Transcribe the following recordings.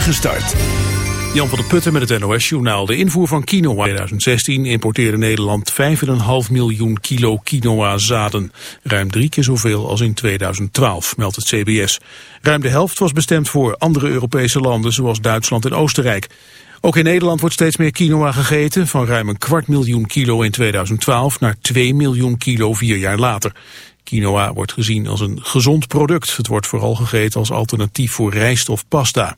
start. Jan van der Putten met het NOS-journaal. De invoer van quinoa. In 2016 importeerde Nederland 5,5 miljoen kilo quinoa-zaden. Ruim drie keer zoveel als in 2012, meldt het CBS. Ruim de helft was bestemd voor andere Europese landen, zoals Duitsland en Oostenrijk. Ook in Nederland wordt steeds meer quinoa gegeten, van ruim een kwart miljoen kilo in 2012 naar 2 miljoen kilo vier jaar later. Quinoa wordt gezien als een gezond product. Het wordt vooral gegeten als alternatief voor rijst of pasta.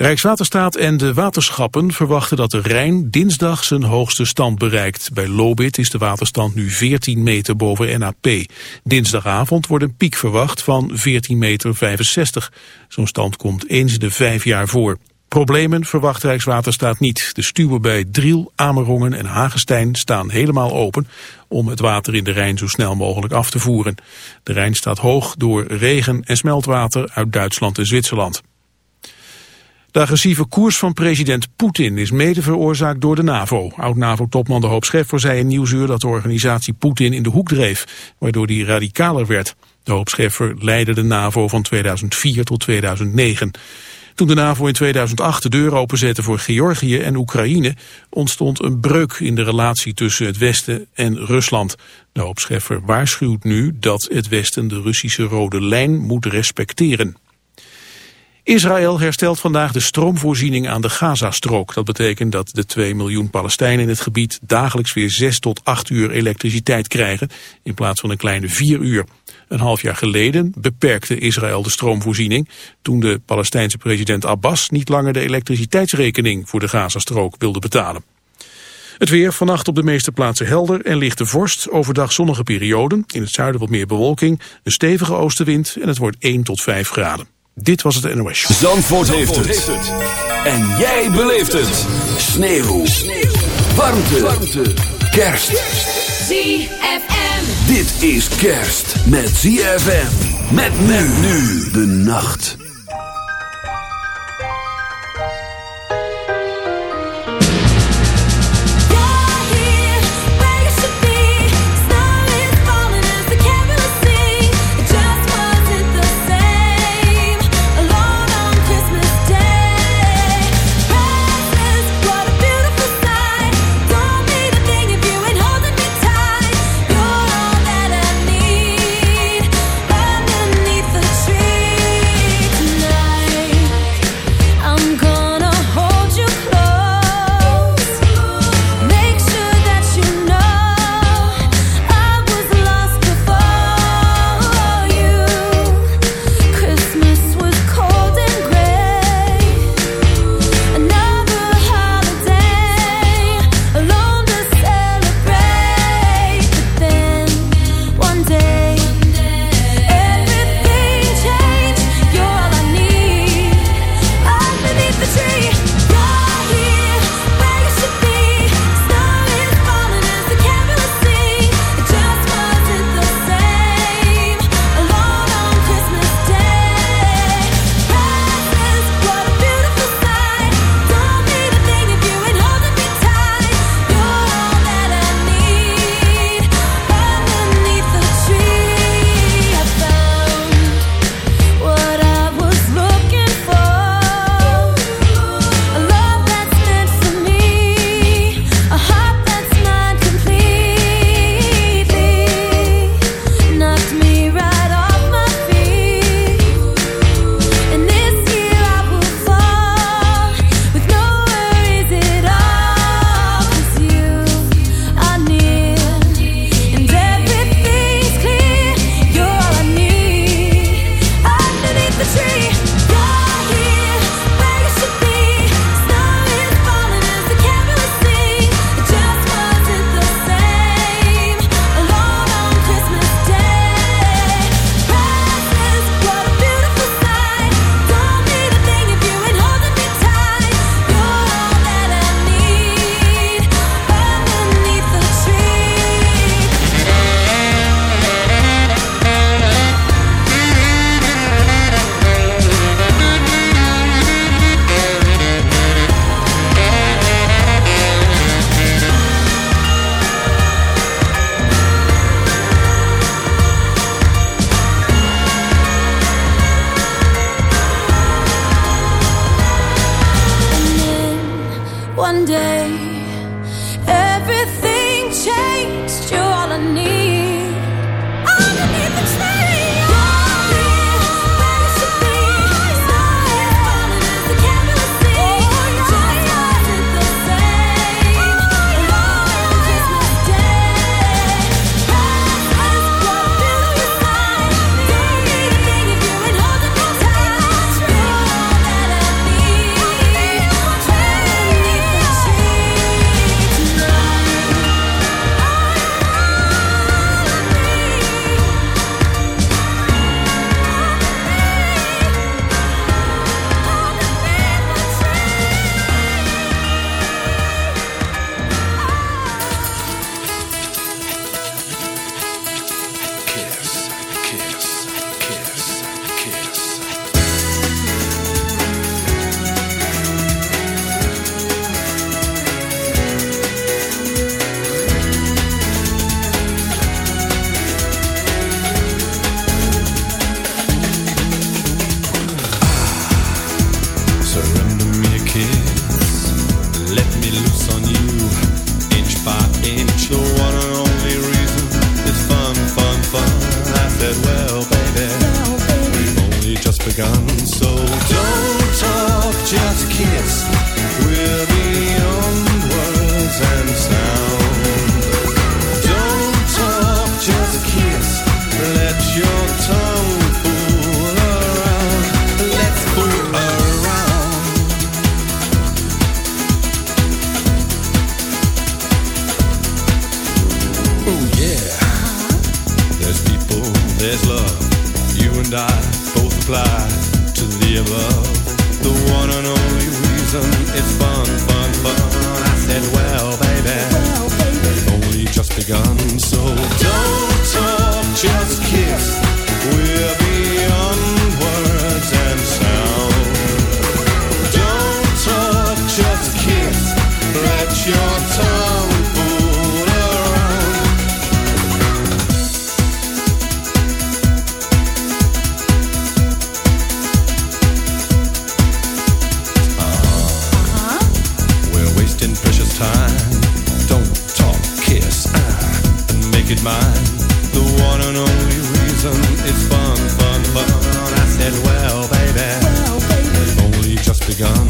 Rijkswaterstaat en de waterschappen verwachten dat de Rijn dinsdag zijn hoogste stand bereikt. Bij Lobit is de waterstand nu 14 meter boven NAP. Dinsdagavond wordt een piek verwacht van 14 meter 65. Zo'n stand komt eens de vijf jaar voor. Problemen verwacht Rijkswaterstaat niet. De stuwen bij Driel, Amerongen en Hagestein staan helemaal open om het water in de Rijn zo snel mogelijk af te voeren. De Rijn staat hoog door regen en smeltwater uit Duitsland en Zwitserland. De agressieve koers van president Poetin is mede veroorzaakt door de NAVO. Oud-NAVO-topman De Hoop Scheffer zei in Nieuwsuur dat de organisatie Poetin in de hoek dreef, waardoor die radicaler werd. De Hoop Scheffer leidde de NAVO van 2004 tot 2009. Toen de NAVO in 2008 de deur openzette voor Georgië en Oekraïne... ontstond een breuk in de relatie tussen het Westen en Rusland. De Hoop Scheffer waarschuwt nu dat het Westen de Russische rode lijn moet respecteren. Israël herstelt vandaag de stroomvoorziening aan de Gazastrook. Dat betekent dat de 2 miljoen Palestijnen in het gebied dagelijks weer 6 tot 8 uur elektriciteit krijgen, in plaats van een kleine 4 uur. Een half jaar geleden beperkte Israël de stroomvoorziening toen de Palestijnse president Abbas niet langer de elektriciteitsrekening voor de Gazastrook wilde betalen. Het weer vannacht op de meeste plaatsen helder en lichte vorst. Overdag zonnige perioden. In het zuiden wat meer bewolking. Een stevige oostenwind en het wordt 1 tot 5 graden. Dit was het NOS. Zandvoort, Zandvoort heeft, het. En jij beleeft het. Sneeuw. Sneeuw. Warmte. Warmte. Kerst. ZFM. Dit is kerst met ZFM. Met men nu de nacht. make it. The one and only reason is fun, fun, fun. I said, well, baby, well, baby. only just begun.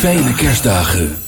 Fijne kerstdagen.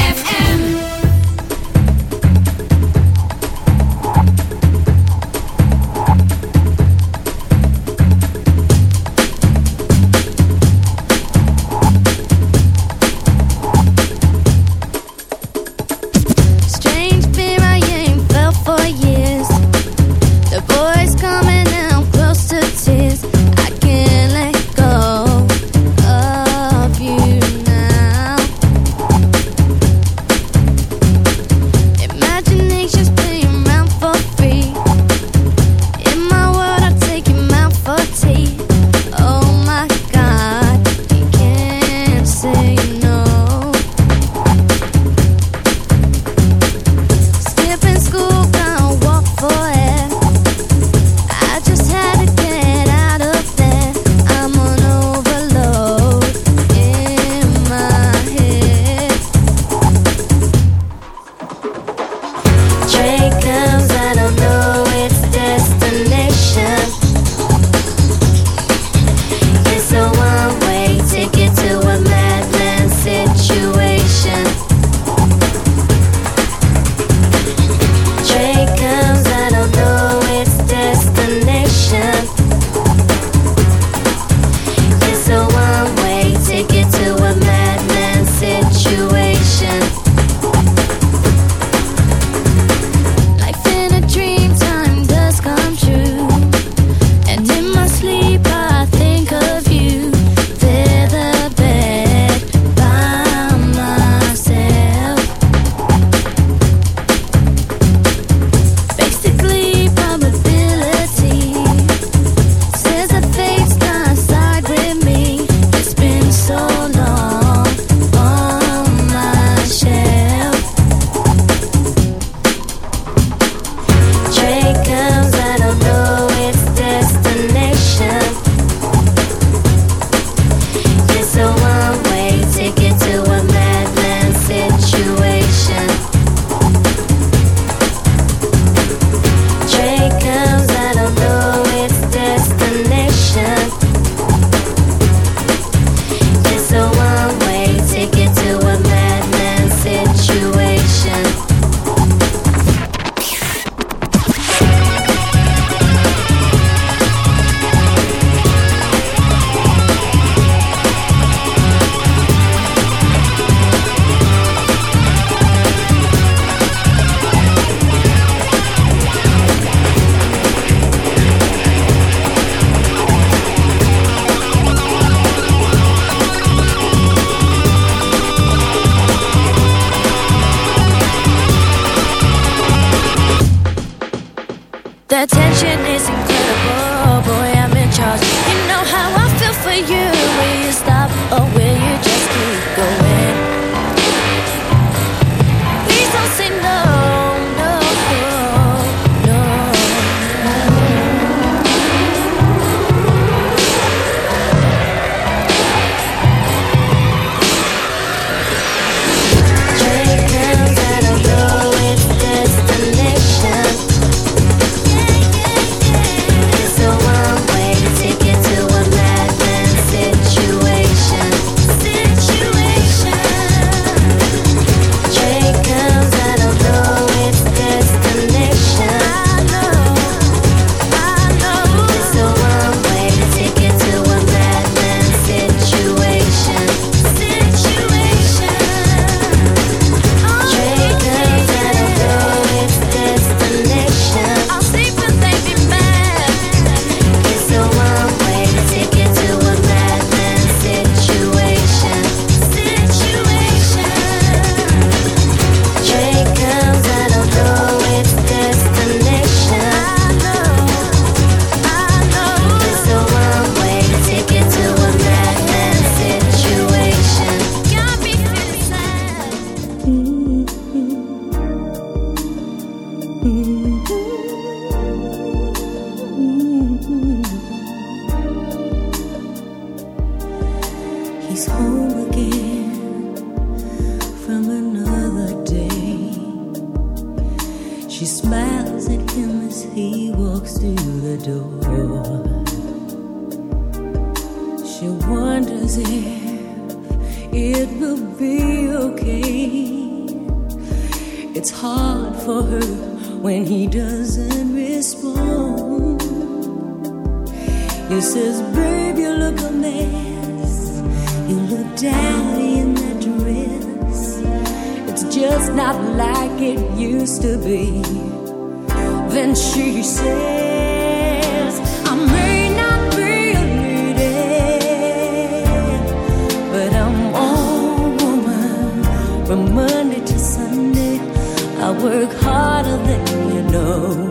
used to be. Then she says, I may not be a lady, but I'm all woman from Monday to Sunday. I work harder than you know.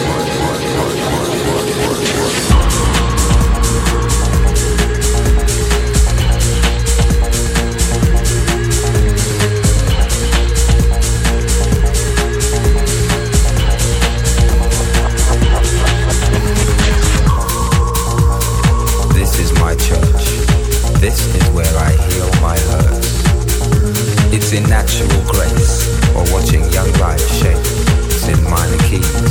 In natural grace or watching young life shape. In minor keys.